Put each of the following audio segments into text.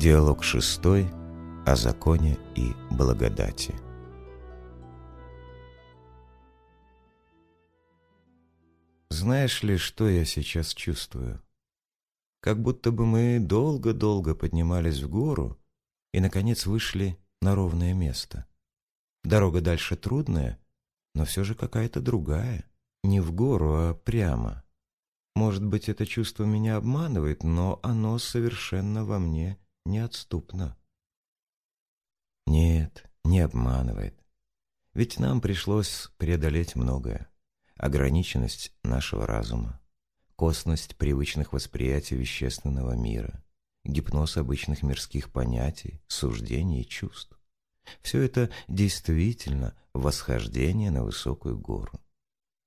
Диалог шестой о законе и благодати. Знаешь ли, что я сейчас чувствую? Как будто бы мы долго-долго поднимались в гору и, наконец, вышли на ровное место. Дорога дальше трудная, но все же какая-то другая. Не в гору, а прямо. Может быть, это чувство меня обманывает, но оно совершенно во мне неотступно. Нет, не обманывает. Ведь нам пришлось преодолеть многое. Ограниченность нашего разума, косность привычных восприятий вещественного мира, гипноз обычных мирских понятий, суждений и чувств. Все это действительно восхождение на высокую гору.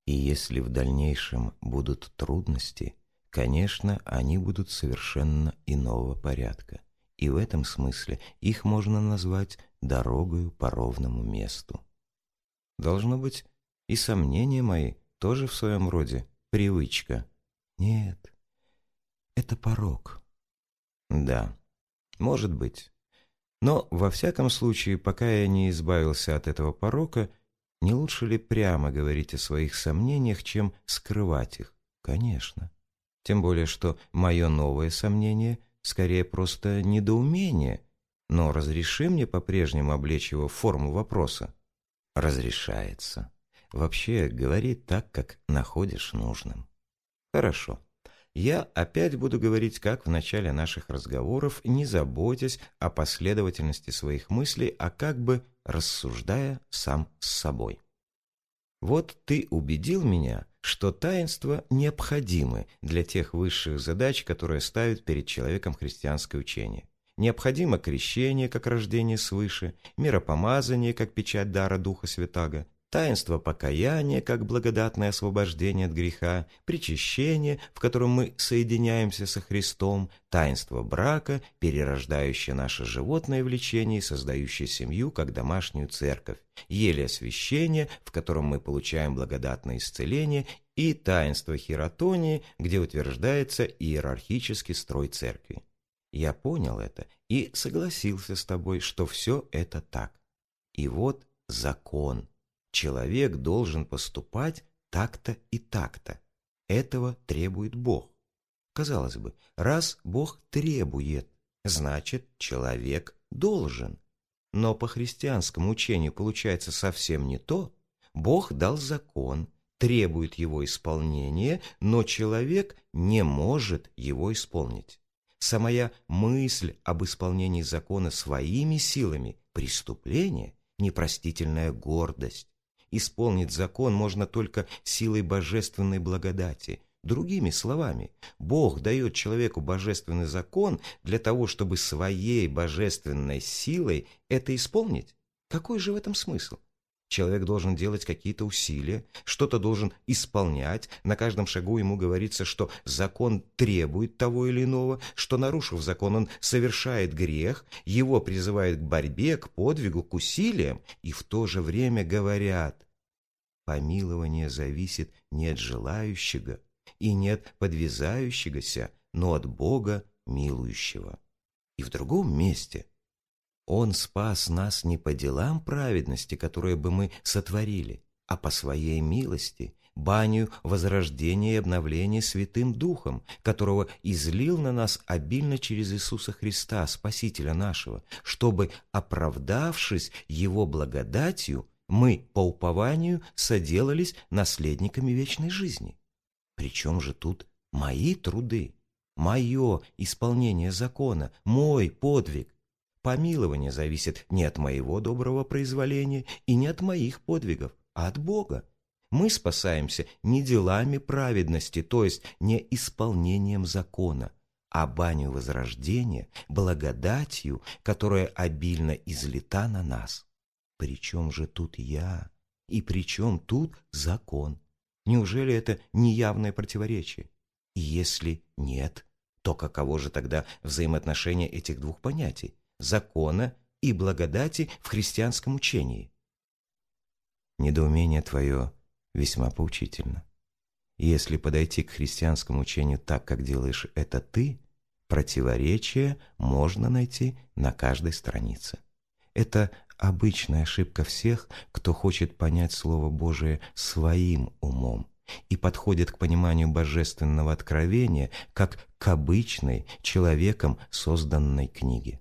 И если в дальнейшем будут трудности, конечно, они будут совершенно иного порядка. И в этом смысле их можно назвать дорогою по ровному месту. Должно быть, и сомнения мои тоже в своем роде привычка. Нет, это порог. Да, может быть. Но, во всяком случае, пока я не избавился от этого порока, не лучше ли прямо говорить о своих сомнениях, чем скрывать их? Конечно. Тем более, что мое новое сомнение скорее просто недоумение. Но разреши мне по-прежнему облечь его в форму вопроса. Разрешается. Вообще, говори так, как находишь нужным. Хорошо. Я опять буду говорить, как в начале наших разговоров, не заботясь о последовательности своих мыслей, а как бы рассуждая сам с собой. Вот ты убедил меня, что таинства необходимы для тех высших задач, которые ставит перед человеком христианское учение. Необходимо крещение, как рождение свыше, миропомазание, как печать дара Духа Святаго, таинство покаяния, как благодатное освобождение от греха, причащение, в котором мы соединяемся со Христом, таинство брака, перерождающее наше животное влечение и создающее семью, как домашнюю церковь, еле освящение, в котором мы получаем благодатное исцеление, и таинство хиротонии, где утверждается иерархический строй церкви. Я понял это и согласился с тобой, что все это так. И вот закон – Человек должен поступать так-то и так-то. Этого требует Бог. Казалось бы, раз Бог требует, значит, человек должен. Но по христианскому учению получается совсем не то. Бог дал закон, требует его исполнения, но человек не может его исполнить. Самая мысль об исполнении закона своими силами – преступление, непростительная гордость. Исполнить закон можно только силой божественной благодати. Другими словами, Бог дает человеку божественный закон для того, чтобы своей божественной силой это исполнить. Какой же в этом смысл? Человек должен делать какие-то усилия, что-то должен исполнять. На каждом шагу ему говорится, что закон требует того или иного, что, нарушив закон, он совершает грех, его призывают к борьбе, к подвигу, к усилиям, и в то же время говорят, помилование зависит не от желающего и не от подвязающегося, но от Бога милующего. И в другом месте – он спас нас не по делам праведности, которые бы мы сотворили, а по своей милости, баню возрождения и обновления Святым Духом, которого излил на нас обильно через Иисуса Христа, Спасителя нашего, чтобы, оправдавшись Его благодатью, мы по упованию соделались наследниками вечной жизни. Причем же тут мои труды, мое исполнение закона, мой подвиг, Помилование зависит не от моего доброго произволения и не от моих подвигов, а от Бога. Мы спасаемся не делами праведности, то есть не исполнением закона, а баню возрождения, благодатью, которая обильно излита на нас. Причем же тут я? И причем тут закон? Неужели это неявное противоречие? И если нет, то каково же тогда взаимоотношение этих двух понятий? Закона и благодати в христианском учении. Недоумение твое весьма поучительно. Если подойти к христианскому учению так, как делаешь это ты, Противоречия можно найти на каждой странице. Это обычная ошибка всех, кто хочет понять Слово Божие своим умом и подходит к пониманию божественного откровения как к обычной, человеком созданной книге.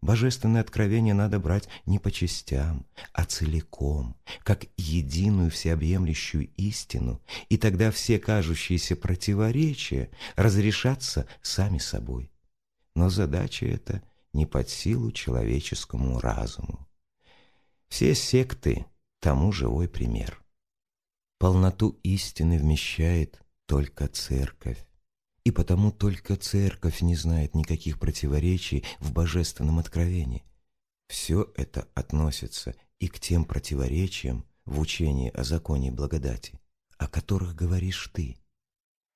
Божественное откровение надо брать не по частям, а целиком, как единую всеобъемлющую истину, и тогда все кажущиеся противоречия разрешатся сами собой. Но задача эта не под силу человеческому разуму. Все секты тому живой пример. Полноту истины вмещает только церковь. И потому только церковь не знает никаких противоречий в божественном откровении. Все это относится и к тем противоречиям в учении о законе благодати, о которых говоришь ты.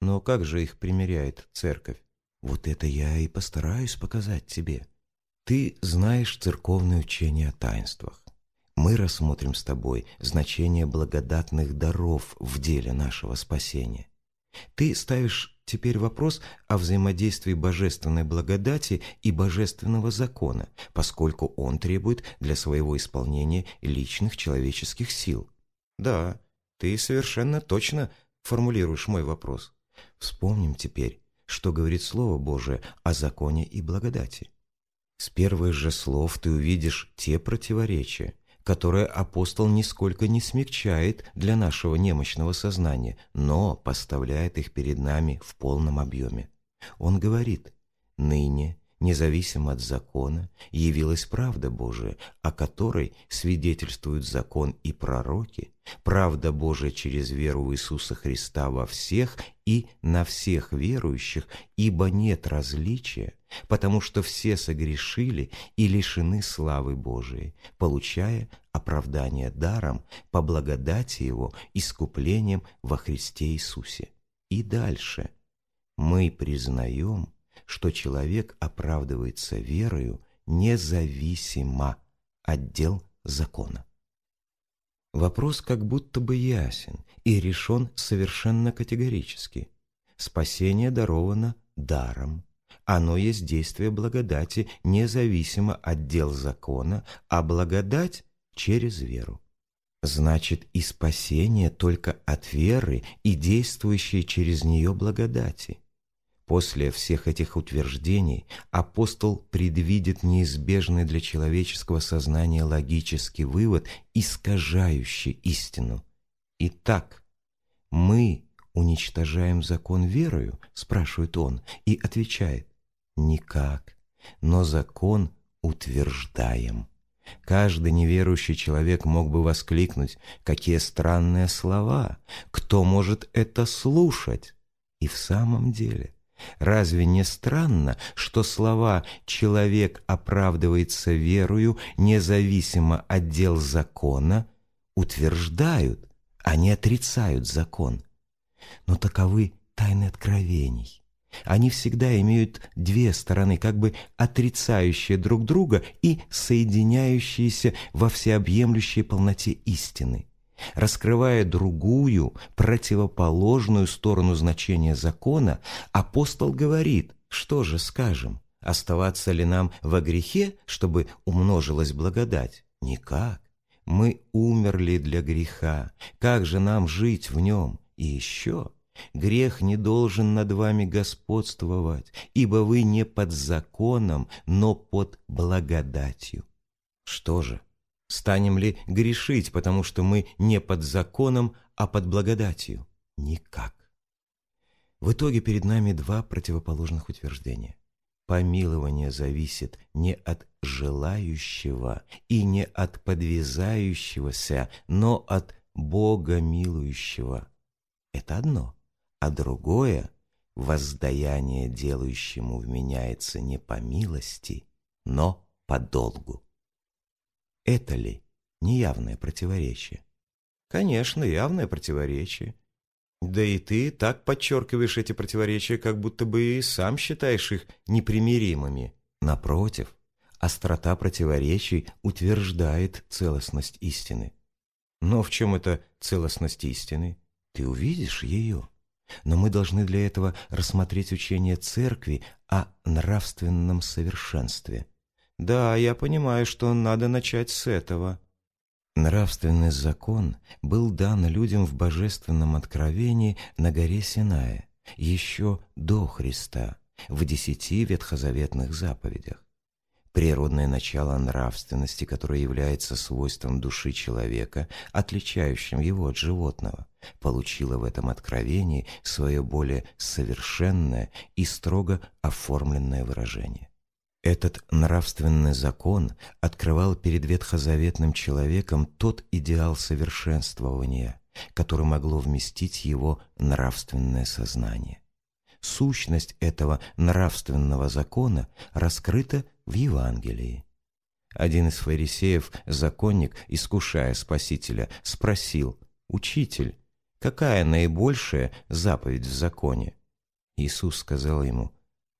Но как же их примеряет церковь? Вот это я и постараюсь показать тебе. Ты знаешь церковное учение о таинствах. Мы рассмотрим с тобой значение благодатных даров в деле нашего спасения. Ты ставишь теперь вопрос о взаимодействии божественной благодати и божественного закона, поскольку он требует для своего исполнения личных человеческих сил. Да, ты совершенно точно формулируешь мой вопрос. Вспомним теперь, что говорит Слово Божие о законе и благодати. С первых же слов ты увидишь те противоречия, которое апостол нисколько не смягчает для нашего немощного сознания, но поставляет их перед нами в полном объеме. Он говорит «Ныне, независимо от закона, явилась правда Божия, о которой свидетельствуют закон и пророки, правда Божия через веру в Иисуса Христа во всех и на всех верующих, ибо нет различия, потому что все согрешили и лишены славы Божией, получая оправдание даром по благодати Его искуплением во Христе Иисусе. И дальше. Мы признаем, что человек оправдывается верою независимо от дел закона. Вопрос как будто бы ясен и решен совершенно категорически. Спасение даровано даром. Оно есть действие благодати, независимо от дел закона, а благодать через веру. Значит, и спасение только от веры и действующей через нее благодати. После всех этих утверждений апостол предвидит неизбежный для человеческого сознания логический вывод, искажающий истину. Итак, мы уничтожаем закон верою, спрашивает он, и отвечает, никак, но закон утверждаем. Каждый неверующий человек мог бы воскликнуть, какие странные слова, кто может это слушать? И в самом деле – Разве не странно, что слова «человек оправдывается верою, независимо от дел закона» утверждают, а не отрицают закон? Но таковы тайны откровений. Они всегда имеют две стороны, как бы отрицающие друг друга и соединяющиеся во всеобъемлющей полноте истины раскрывая другую, противоположную сторону значения закона, апостол говорит, что же скажем, оставаться ли нам во грехе, чтобы умножилась благодать? Никак. Мы умерли для греха. Как же нам жить в нем? И еще, грех не должен над вами господствовать, ибо вы не под законом, но под благодатью. Что же? Станем ли грешить, потому что мы не под законом, а под благодатью? Никак. В итоге перед нами два противоположных утверждения. Помилование зависит не от желающего и не от подвязающегося, но от Бога милующего. Это одно. А другое – воздаяние делающему вменяется не по милости, но по долгу. Это ли неявное противоречие? Конечно, явное противоречие. Да и ты так подчеркиваешь эти противоречия, как будто бы и сам считаешь их непримиримыми. Напротив, острота противоречий утверждает целостность истины. Но в чем эта целостность истины? Ты увидишь ее. Но мы должны для этого рассмотреть учение Церкви о нравственном совершенстве. Да, я понимаю, что надо начать с этого. Нравственный закон был дан людям в божественном откровении на горе Синая еще до Христа, в десяти ветхозаветных заповедях. Природное начало нравственности, которое является свойством души человека, отличающим его от животного, получило в этом откровении свое более совершенное и строго оформленное выражение. Этот нравственный закон открывал перед ветхозаветным человеком тот идеал совершенствования, который могло вместить его нравственное сознание. Сущность этого нравственного закона раскрыта в Евангелии. Один из фарисеев, законник, искушая Спасителя, спросил, «Учитель, какая наибольшая заповедь в законе?» Иисус сказал ему,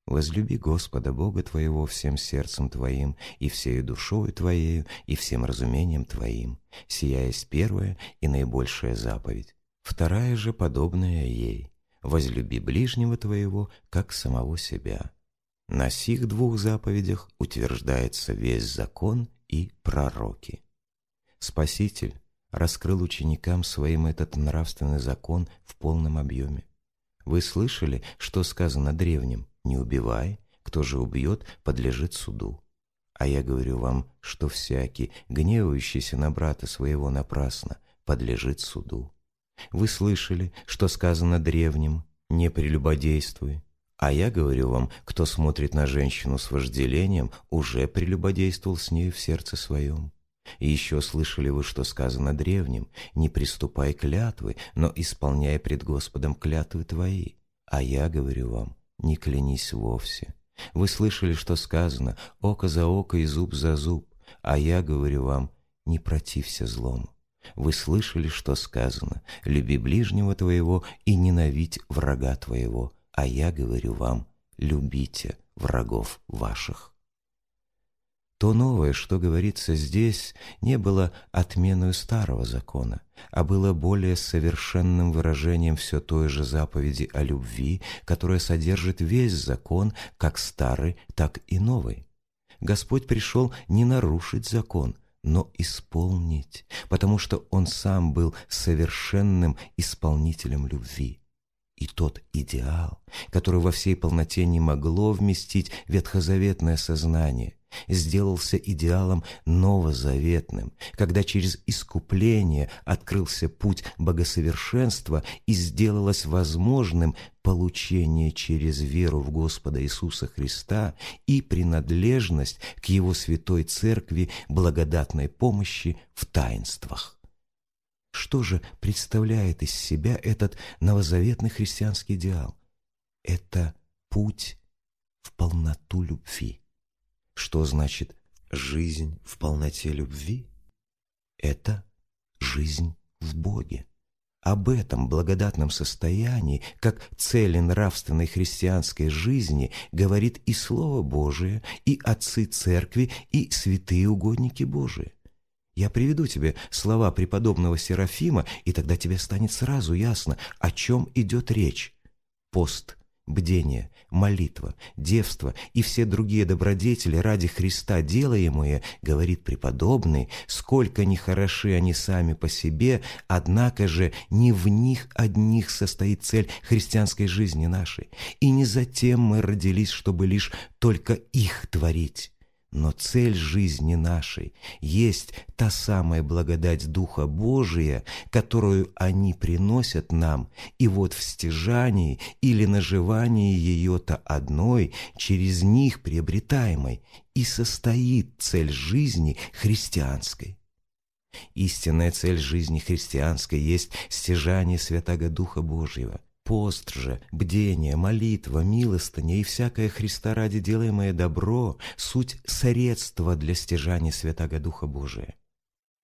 Возлюби Господа Бога твоего всем сердцем твоим, и всею душою твоею, и всем разумением твоим. Сия есть первая и наибольшая заповедь. Вторая же, подобная ей. Возлюби ближнего твоего, как самого себя. На сих двух заповедях утверждается весь закон и пророки. Спаситель раскрыл ученикам своим этот нравственный закон в полном объеме. Вы слышали, что сказано древним? Не убивай, кто же убьет, подлежит суду. А я говорю вам, что всякий, гневающийся на брата своего напрасно, подлежит суду. Вы слышали, что сказано древним, не прелюбодействуй. А я говорю вам, кто смотрит на женщину с вожделением, уже прелюбодействовал с нею в сердце своем. И еще слышали вы, что сказано древним, не приступай клятвы, но исполняй пред Господом клятвы твои. А я говорю вам, не клянись вовсе. Вы слышали, что сказано «око за око и зуб за зуб», а я говорю вам «не протився злому». Вы слышали, что сказано «люби ближнего твоего и ненавидь врага твоего», а я говорю вам «любите врагов ваших». То новое, что говорится здесь, не было отменой старого закона, а было более совершенным выражением все той же заповеди о любви, которая содержит весь закон, как старый, так и новый. Господь пришел не нарушить закон, но исполнить, потому что Он сам был совершенным исполнителем любви. И тот идеал, который во всей полноте не могло вместить ветхозаветное сознание – сделался идеалом новозаветным, когда через искупление открылся путь богосовершенства и сделалось возможным получение через веру в Господа Иисуса Христа и принадлежность к Его Святой Церкви благодатной помощи в таинствах. Что же представляет из себя этот новозаветный христианский идеал? Это путь в полноту любви. Что значит жизнь в полноте любви? Это жизнь в Боге. Об этом благодатном состоянии, как цели нравственной христианской жизни, говорит и Слово Божие, и отцы церкви, и святые угодники Божии. Я приведу тебе слова преподобного Серафима, и тогда тебе станет сразу ясно, о чем идет речь. Пост – бдение, молитва, девство и все другие добродетели ради Христа делаемые, говорит преподобный, сколько ни хороши они сами по себе, однако же не в них одних состоит цель христианской жизни нашей, и не затем мы родились, чтобы лишь только их творить. Но цель жизни нашей есть та самая благодать Духа Божия, которую они приносят нам, и вот в стяжании или наживании ее-то одной, через них приобретаемой, и состоит цель жизни христианской. Истинная цель жизни христианской есть стяжание Святаго Духа Божьего – Пост же, бдение, молитва, милостыня и всякое Христа ради делаемое добро — суть средства для стяжания Святаго Духа Божия.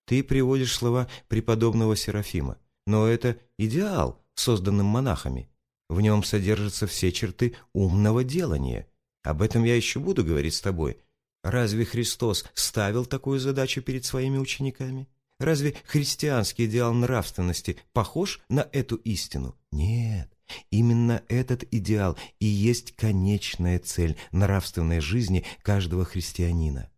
Ты приводишь слова преподобного Серафима, но это идеал, созданным монахами. В нем содержатся все черты умного делания. Об этом я еще буду говорить с тобой. Разве Христос ставил такую задачу перед своими учениками? Разве христианский идеал нравственности похож на эту истину? Нет, Именно этот идеал и есть конечная цель нравственной жизни каждого христианина.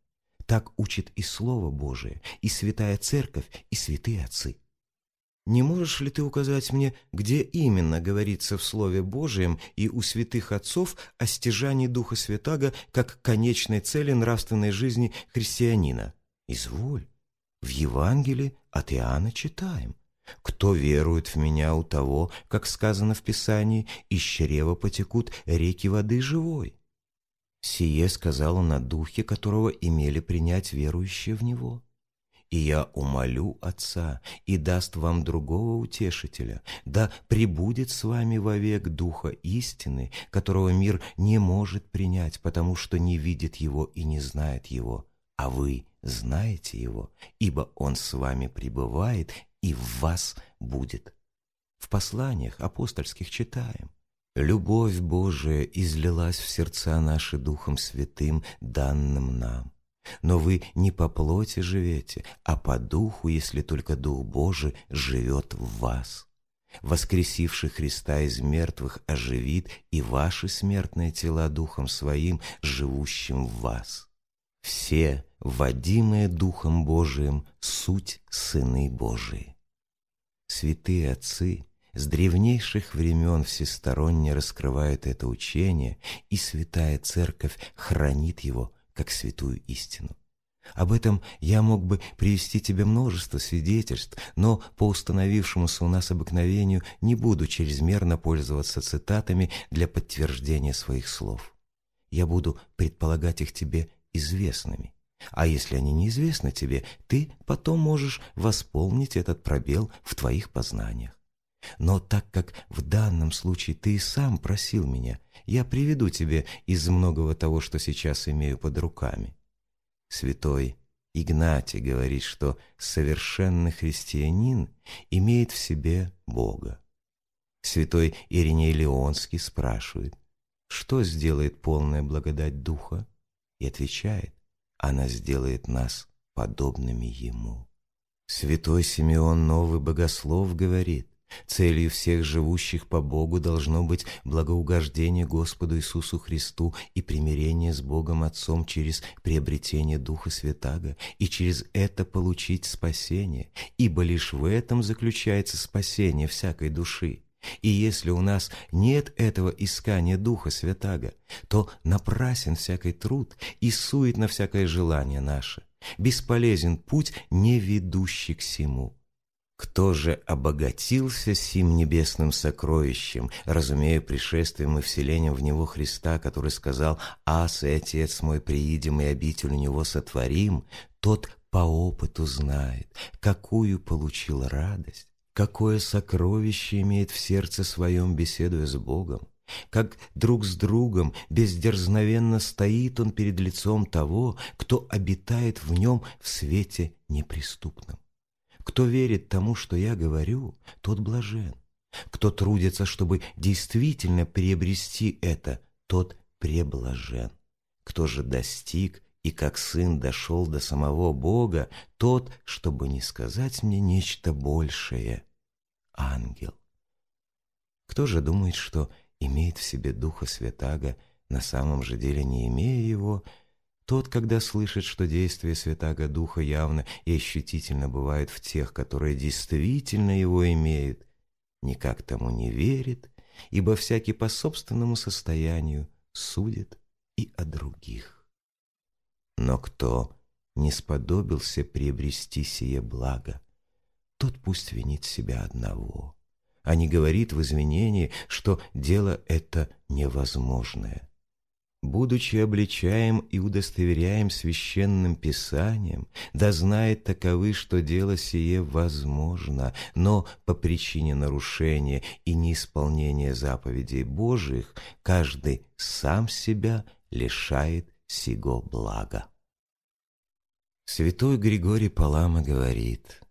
Так учит и Слово Божие, и Святая Церковь, и святые отцы. Не можешь ли ты указать мне, где именно говорится в Слове Божием и у святых отцов о стяжании Духа Святаго как конечной цели нравственной жизни христианина? Изволь. В Евангелии от Иоанна читаем. «Кто верует в Меня, у того, как сказано в Писании, из чрева потекут реки воды живой». Сие сказал он Духе, которого имели принять верующие в Него. И я умолю Отца, и даст вам другого утешителя, да пребудет с вами вовек Духа истины, которого мир не может принять, потому что не видит его и не знает его, а вы знаете его, ибо он с вами пребывает и в вас будет. В посланиях апостольских читаем. Любовь Божия излилась в сердца наши Духом Святым, данным нам. Но вы не по плоти живете, а по Духу, если только Дух Божий живет в вас. Воскресивший Христа из мертвых оживит и ваши смертные тела Духом Своим, живущим в вас. Все, водимые Духом Божиим, суть сыны Божии. Святые отцы с древнейших времен всесторонне раскрывают это учение, и Святая Церковь хранит его как святую истину. Об этом я мог бы привести тебе множество свидетельств, но по установившемуся у нас обыкновению не буду чрезмерно пользоваться цитатами для подтверждения своих слов. Я буду предполагать их тебе известными. А если они неизвестны тебе, ты потом можешь восполнить этот пробел в твоих познаниях. Но так как в данном случае ты и сам просил меня, я приведу тебе из многого того, что сейчас имею под руками. Святой Игнатий говорит, что совершенный христианин имеет в себе Бога. Святой Ириней Леонский спрашивает, что сделает полная благодать Духа? и отвечает, она сделает нас подобными Ему. Святой Симеон Новый Богослов говорит, Целью всех живущих по Богу должно быть благоугождение Господу Иисусу Христу и примирение с Богом Отцом через приобретение Духа Святаго и через это получить спасение, ибо лишь в этом заключается спасение всякой души. И если у нас нет этого искания Духа Святаго, то напрасен всякий труд и суетно всякое желание наше. Бесполезен путь, не ведущий к сему. Кто же обогатился сим небесным сокровищем, разумея пришествием и вселением в него Христа, который сказал «Ас и Отец мой приидем и обитель у него сотворим», тот по опыту знает, какую получил радость, какое сокровище имеет в сердце своем, беседуя с Богом, как друг с другом бездерзновенно стоит он перед лицом того, кто обитает в нем в свете неприступном. Кто верит тому, что я говорю, тот блажен. Кто трудится, чтобы действительно приобрести это, тот преблажен. Кто же достиг и как сын дошел до самого Бога, тот, чтобы не сказать мне нечто большее, ангел. Кто же думает, что имеет в себе Духа Святаго, на самом же деле не имея его, тот, когда слышит, что действие Святаго Духа явно и ощутительно бывает в тех, которые действительно его имеют, никак тому не верит, ибо всякий по собственному состоянию судит и о других. Но кто не сподобился приобрести сие благо, тот пусть винит себя одного, а не говорит в извинении, что дело это невозможное будучи обличаем и удостоверяем священным писанием, да знает таковы, что дело сие возможно, но по причине нарушения и неисполнения заповедей Божиих каждый сам себя лишает сего блага. Святой Григорий Палама говорит,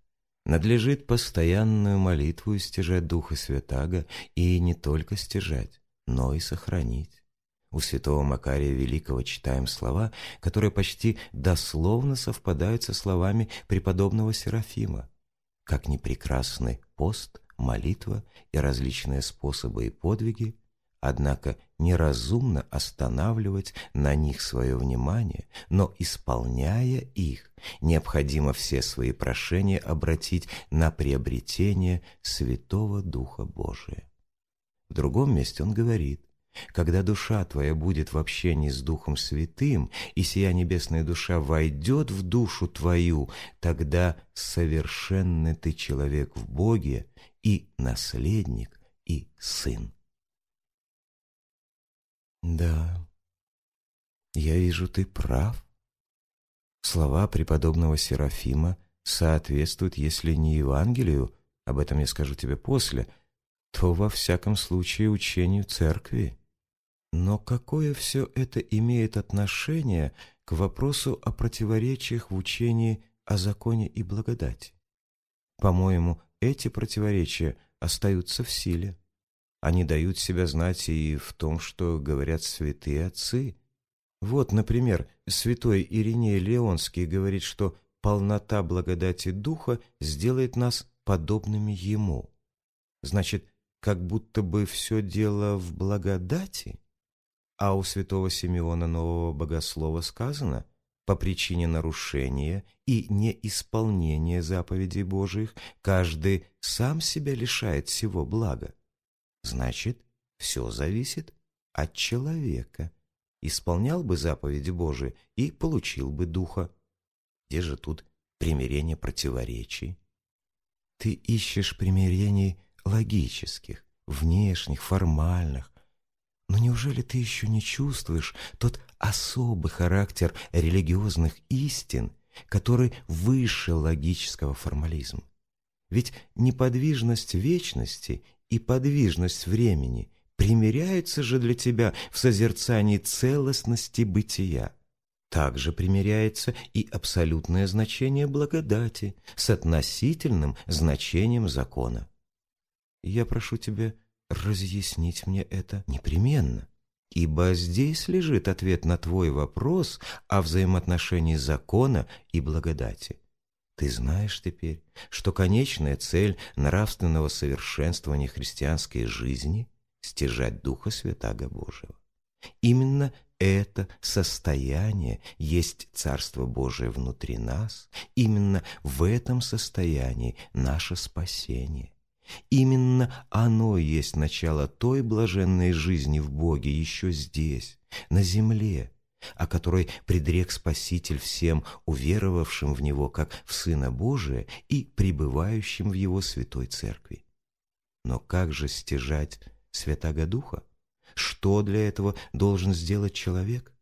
надлежит постоянную молитву стяжать Духа Святаго и не только стяжать, но и сохранить. У святого Макария Великого читаем слова, которые почти дословно совпадают со словами преподобного Серафима. «Как не прекрасный пост молитва и различные способы и подвиги, однако неразумно останавливать на них свое внимание, но, исполняя их, необходимо все свои прошения обратить на приобретение Святого Духа Божия. В другом месте он говорит, когда душа твоя будет в общении с Духом Святым, и сия небесная душа войдет в душу твою, тогда совершенный ты человек в Боге и наследник, и сын. Да, я вижу, ты прав. Слова преподобного Серафима соответствуют, если не Евангелию, об этом я скажу тебе после, то во всяком случае учению церкви. Но какое все это имеет отношение к вопросу о противоречиях в учении о законе и благодати? По-моему, эти противоречия остаются в силе. Они дают себя знать и в том, что говорят святые отцы. Вот, например, святой Ириней Леонский говорит, что полнота благодати Духа сделает нас подобными Ему. Значит, как будто бы все дело в благодати? А у святого Симеона Нового Богослова сказано, по причине нарушения и неисполнения заповедей Божиих каждый сам себя лишает всего блага. Значит, все зависит от человека. Исполнял бы заповеди Божии и получил бы Духа. Где же тут примирение противоречий? Ты ищешь примирений логических, внешних, формальных, но неужели ты еще не чувствуешь тот особый характер религиозных истин, который выше логического формализма? Ведь неподвижность вечности и подвижность времени примиряются же для тебя в созерцании целостности бытия. Также примиряется и абсолютное значение благодати с относительным значением закона. Я прошу тебя разъяснить мне это непременно, ибо здесь лежит ответ на твой вопрос о взаимоотношении закона и благодати. Ты знаешь теперь, что конечная цель нравственного совершенствования христианской жизни – стяжать Духа Святаго Божьего. Именно это состояние есть Царство Божие внутри нас, именно в этом состоянии наше спасение. Именно оно есть начало той блаженной жизни в Боге еще здесь, на земле, о которой предрек Спаситель всем уверовавшим в Него как в Сына Божия и пребывающим в Его Святой Церкви. Но как же стяжать Святаго Духа? Что для этого должен сделать человек?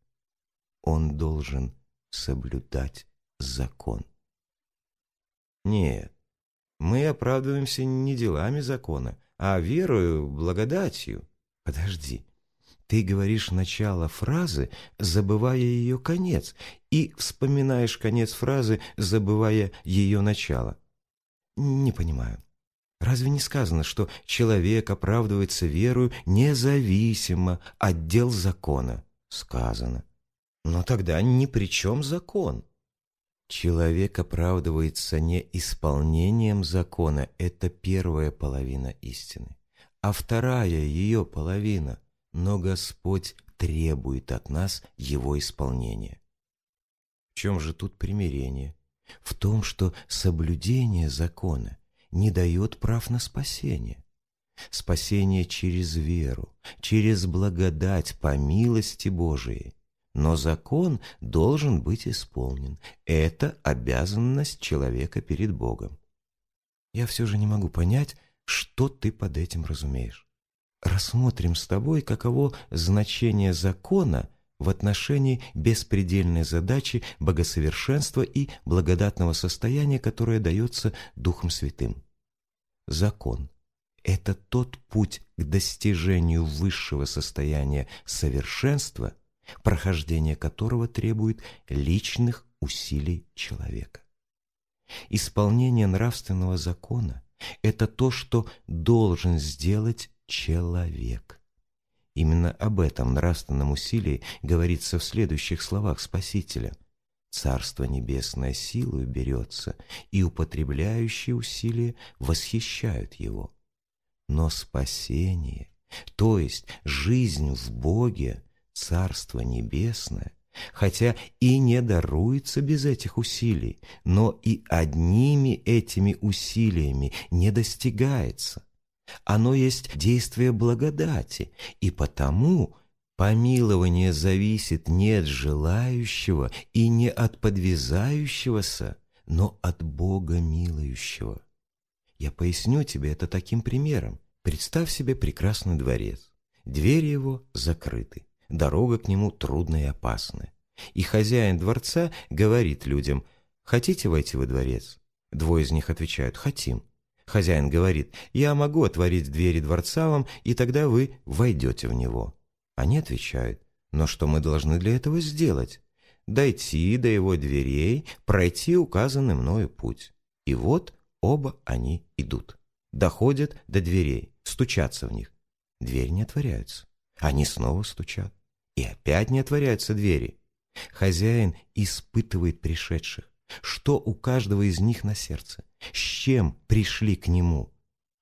Он должен соблюдать закон. Нет, мы оправдываемся не делами закона, а верою, благодатью. Подожди. Ты говоришь начало фразы, забывая ее конец, и вспоминаешь конец фразы, забывая ее начало. Не понимаю. Разве не сказано, что человек оправдывается верою независимо от дел закона? Сказано. Но тогда ни при чем закон. Человек оправдывается не исполнением закона, это первая половина истины. А вторая ее половина, но Господь требует от нас его исполнения. В чем же тут примирение? В том, что соблюдение закона не дает прав на спасение. Спасение через веру, через благодать по милости Божией. Но закон должен быть исполнен. Это обязанность человека перед Богом. Я все же не могу понять, что ты под этим разумеешь. Рассмотрим с тобой, каково значение закона в отношении беспредельной задачи богосовершенства и благодатного состояния, которое дается Духом Святым. Закон – это тот путь к достижению высшего состояния совершенства – прохождение которого требует личных усилий человека. Исполнение нравственного закона – это то, что должен сделать человек. Именно об этом нравственном усилии говорится в следующих словах Спасителя. «Царство небесное силою берется, и употребляющие усилия восхищают его». Но спасение, то есть жизнь в Боге, Царство Небесное, хотя и не даруется без этих усилий, но и одними этими усилиями не достигается. Оно есть действие благодати, и потому помилование зависит не от желающего и не от подвязающегося, но от Бога милующего. Я поясню тебе это таким примером. Представь себе прекрасный дворец. Двери его закрыты, дорога к нему трудная и опасная. И хозяин дворца говорит людям, «Хотите войти во дворец?» Двое из них отвечают, «Хотим». Хозяин говорит, «Я могу отворить двери дворца вам, и тогда вы войдете в него». Они отвечают, «Но что мы должны для этого сделать?» «Дойти до его дверей, пройти указанный мною путь». И вот оба они идут. Доходят до дверей, стучатся в них. Двери не отворяются. Они снова стучат. И опять не отворяются двери. Хозяин испытывает пришедших. Что у каждого из них на сердце? С чем пришли к нему?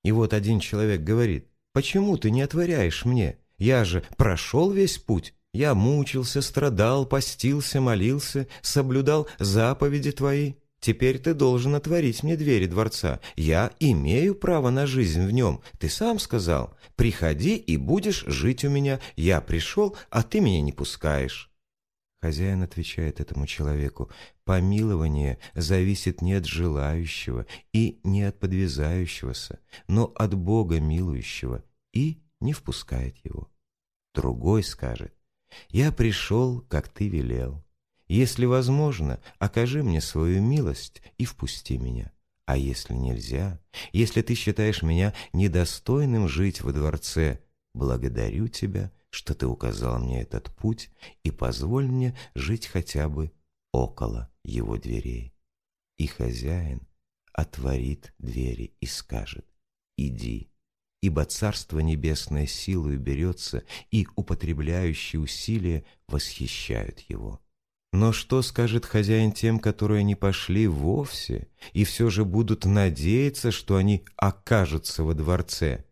И вот один человек говорит, «Почему ты не отворяешь мне? Я же прошел весь путь. Я мучился, страдал, постился, молился, соблюдал заповеди твои. Теперь ты должен отворить мне двери дворца. Я имею право на жизнь в нем. Ты сам сказал, приходи и будешь жить у меня. Я пришел, а ты меня не пускаешь». Хозяин отвечает этому человеку, «Помилование зависит не от желающего и не от подвязающегося, но от Бога милующего, и не впускает его». Другой скажет, «Я пришел, как ты велел. Если возможно, окажи мне свою милость и впусти меня. А если нельзя, если ты считаешь меня недостойным жить во дворце, благодарю тебя что ты указал мне этот путь и позволь мне жить хотя бы около его дверей. И хозяин отворит двери и скажет «Иди» ибо Царство Небесное силою берется, и употребляющие усилия восхищают его. Но что скажет хозяин тем, которые не пошли вовсе, и все же будут надеяться, что они окажутся во дворце?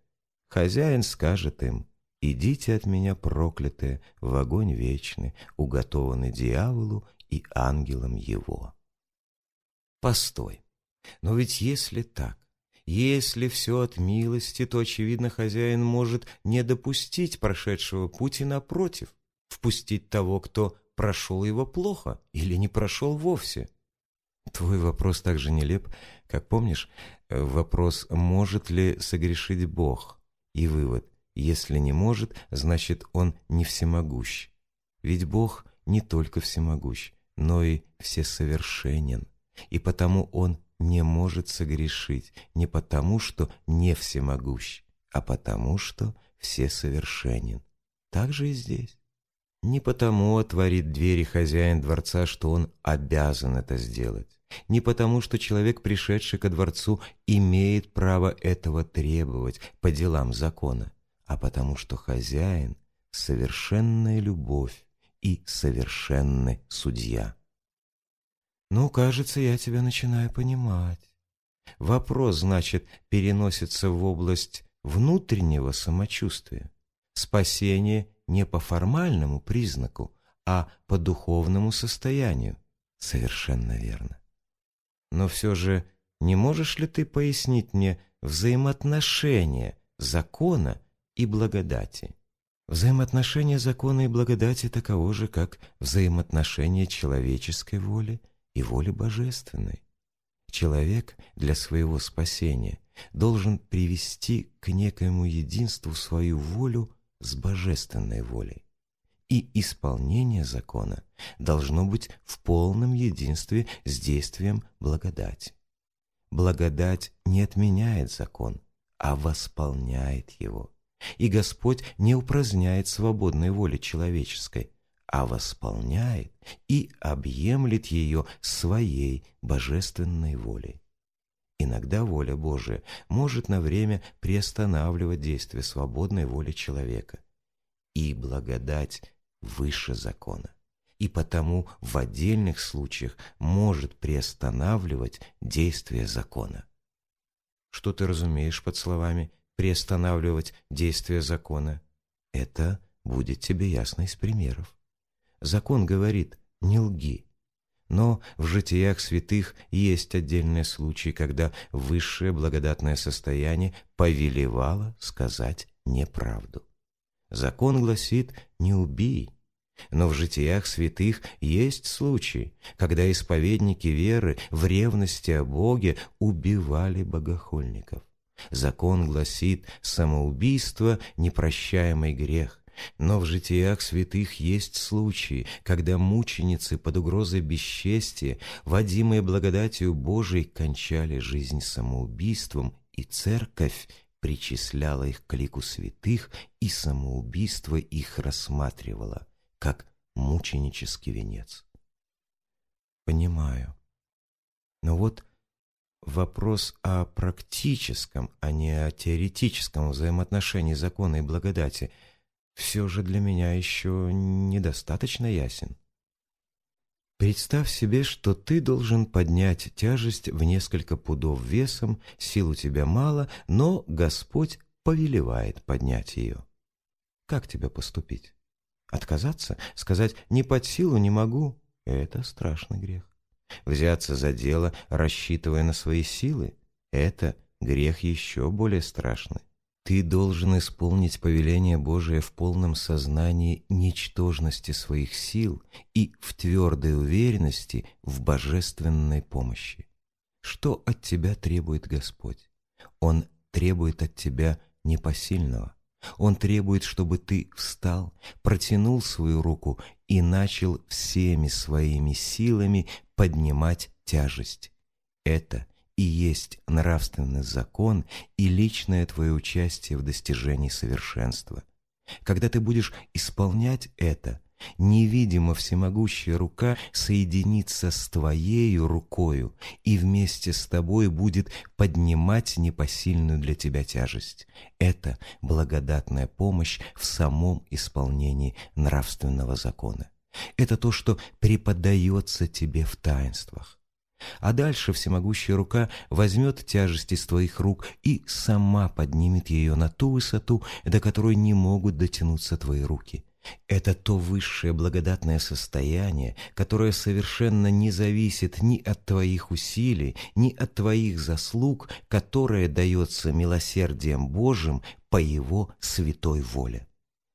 Хозяин скажет им, «Идите от меня, проклятые, в огонь вечный, уготованный дьяволу и ангелам его». Постой, но ведь если так, если все от милости, то, очевидно, хозяин может не допустить прошедшего пути напротив, впустить того, кто прошел его плохо или не прошел вовсе. Твой вопрос так же нелеп, как помнишь, э, вопрос «может ли согрешить Бог?» И вывод если не может, значит, он не всемогущ. Ведь Бог не только всемогущ, но и всесовершенен. И потому Он не может согрешить не потому, что не всемогущ, а потому, что всесовершенен. Так же и здесь. Не потому отворит двери хозяин дворца, что он обязан это сделать. Не потому, что человек, пришедший ко дворцу, имеет право этого требовать по делам закона а потому что хозяин — совершенная любовь и совершенный судья. Ну, кажется, я тебя начинаю понимать. Вопрос, значит, переносится в область внутреннего самочувствия. Спасение не по формальному признаку, а по духовному состоянию. Совершенно верно. Но все же не можешь ли ты пояснить мне взаимоотношения закона и благодати. Взаимоотношение закона и благодати таково же, как взаимоотношение человеческой воли и воли божественной. Человек для своего спасения должен привести к некоему единству свою волю с божественной волей. И исполнение закона должно быть в полном единстве с действием благодати. Благодать не отменяет закон, а восполняет его и Господь не упраздняет свободной воли человеческой, а восполняет и объемлет ее своей божественной волей. Иногда воля Божия может на время приостанавливать действие свободной воли человека. И благодать выше закона. И потому в отдельных случаях может приостанавливать действие закона. Что ты разумеешь под словами приостанавливать действие закона? Это будет тебе ясно из примеров. Закон говорит «не лги». Но в житиях святых есть отдельные случаи, когда высшее благодатное состояние повелевало сказать неправду. Закон гласит «не убий», но в житиях святых есть случаи, когда исповедники веры в ревности о Боге убивали богохульников. Закон гласит «самоубийство – непрощаемый грех». Но в житиях святых есть случаи, когда мученицы под угрозой бесчестия, водимые благодатью Божией, кончали жизнь самоубийством, и церковь причисляла их к лику святых, и самоубийство их рассматривала как мученический венец. Понимаю. Но вот вопрос о практическом, а не о теоретическом взаимоотношении закона и благодати все же для меня еще недостаточно ясен. Представь себе, что ты должен поднять тяжесть в несколько пудов весом, сил у тебя мало, но Господь повелевает поднять ее. Как тебе поступить? Отказаться? Сказать «не под силу, не могу» — это страшный грех. Взяться за дело, рассчитывая на свои силы — это грех еще более страшный. Ты должен исполнить повеление Божие в полном сознании ничтожности своих сил и в твердой уверенности в божественной помощи. Что от тебя требует Господь? Он требует от тебя непосильного. Он требует, чтобы ты встал, протянул свою руку и начал всеми своими силами поднимать тяжесть. Это и есть нравственный закон и личное твое участие в достижении совершенства. Когда ты будешь исполнять это, невидимо всемогущая рука соединится с твоею рукою и вместе с тобой будет поднимать непосильную для тебя тяжесть. Это благодатная помощь в самом исполнении нравственного закона. Это то, что преподается тебе в таинствах. А дальше всемогущая рука возьмет тяжесть из твоих рук и сама поднимет ее на ту высоту, до которой не могут дотянуться твои руки. Это то высшее благодатное состояние, которое совершенно не зависит ни от твоих усилий, ни от твоих заслуг, которое дается милосердием Божьим по Его святой воле.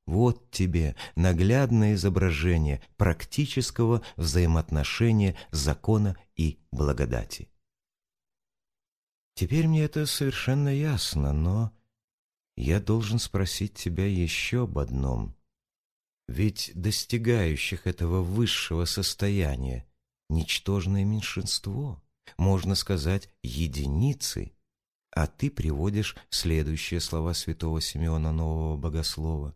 Вот тебе наглядное изображение практического взаимоотношения закона и благодати. Теперь мне это совершенно ясно, но я должен спросить тебя еще об одном. Ведь достигающих этого высшего состояния ничтожное меньшинство, можно сказать, единицы, а ты приводишь следующие слова святого Симеона Нового Богослова.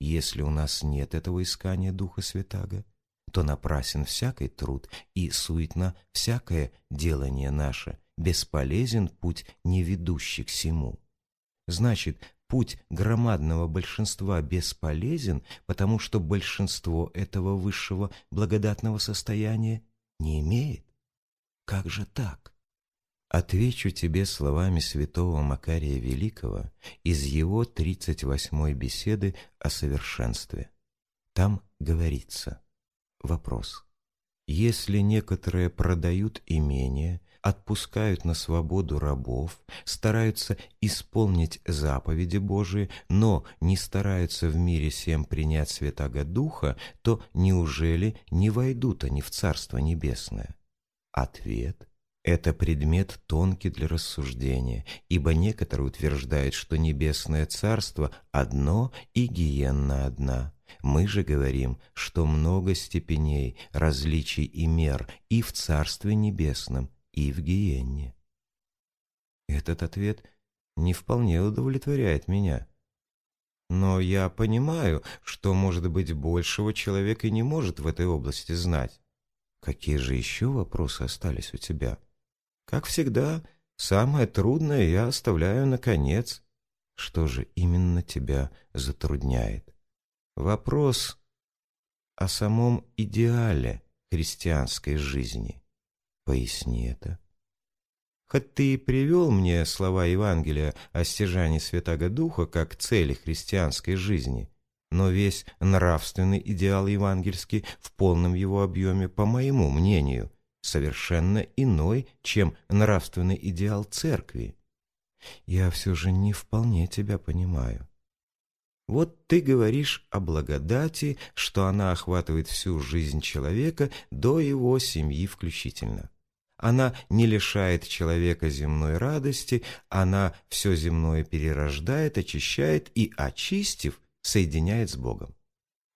Если у нас нет этого искания Духа Святаго, то напрасен всякий труд и суетно всякое делание наше, бесполезен путь, не ведущий к сему. Значит, путь громадного большинства бесполезен, потому что большинство этого высшего благодатного состояния не имеет. Как же так? Отвечу тебе словами святого Макария Великого из его 38-й беседы о совершенстве. Там говорится. Вопрос. Если некоторые продают имение, отпускают на свободу рабов, стараются исполнить заповеди Божии, но не стараются в мире всем принять Святаго Духа, то неужели не войдут они в Царство Небесное? Ответ это предмет тонкий для рассуждения, ибо некоторые утверждают, что небесное царство одно и гиенна одна. Мы же говорим, что много степеней, различий и мер и в Царстве Небесном, и в гиенне. Этот ответ не вполне удовлетворяет меня. Но я понимаю, что, может быть, большего человек и не может в этой области знать. Какие же еще вопросы остались у тебя?» Как всегда, самое трудное я оставляю на конец. Что же именно тебя затрудняет? Вопрос о самом идеале христианской жизни. Поясни это. Хоть ты и привел мне слова Евангелия о стяжании Святаго Духа как цели христианской жизни, но весь нравственный идеал евангельский в полном его объеме, по моему мнению, совершенно иной, чем нравственный идеал церкви. Я все же не вполне тебя понимаю. Вот ты говоришь о благодати, что она охватывает всю жизнь человека до его семьи включительно. Она не лишает человека земной радости, она все земное перерождает, очищает и, очистив, соединяет с Богом.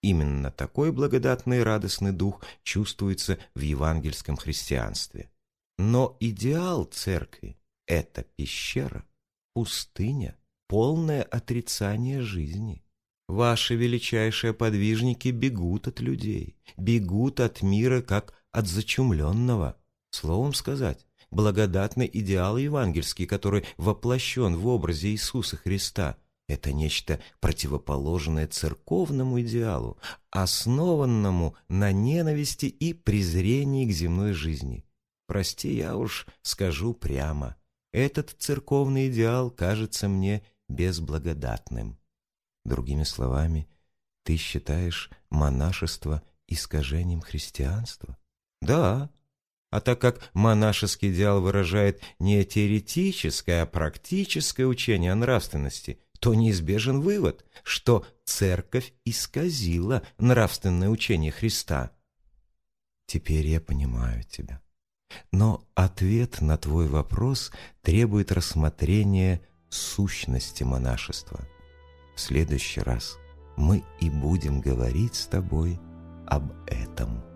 Именно такой благодатный и радостный дух чувствуется в евангельском христианстве. Но идеал церкви – это пещера, пустыня, полное отрицание жизни. Ваши величайшие подвижники бегут от людей, бегут от мира, как от зачумленного – Словом сказать, благодатный идеал евангельский, который воплощен в образе Иисуса Христа, это нечто противоположное церковному идеалу, основанному на ненависти и презрении к земной жизни. Прости, я уж скажу прямо, этот церковный идеал кажется мне безблагодатным. Другими словами, ты считаешь монашество искажением христианства? Да, а так как монашеский идеал выражает не теоретическое, а практическое учение о нравственности, то неизбежен вывод, что церковь исказила нравственное учение Христа. Теперь я понимаю тебя. Но ответ на твой вопрос требует рассмотрения сущности монашества. В следующий раз мы и будем говорить с тобой об этом.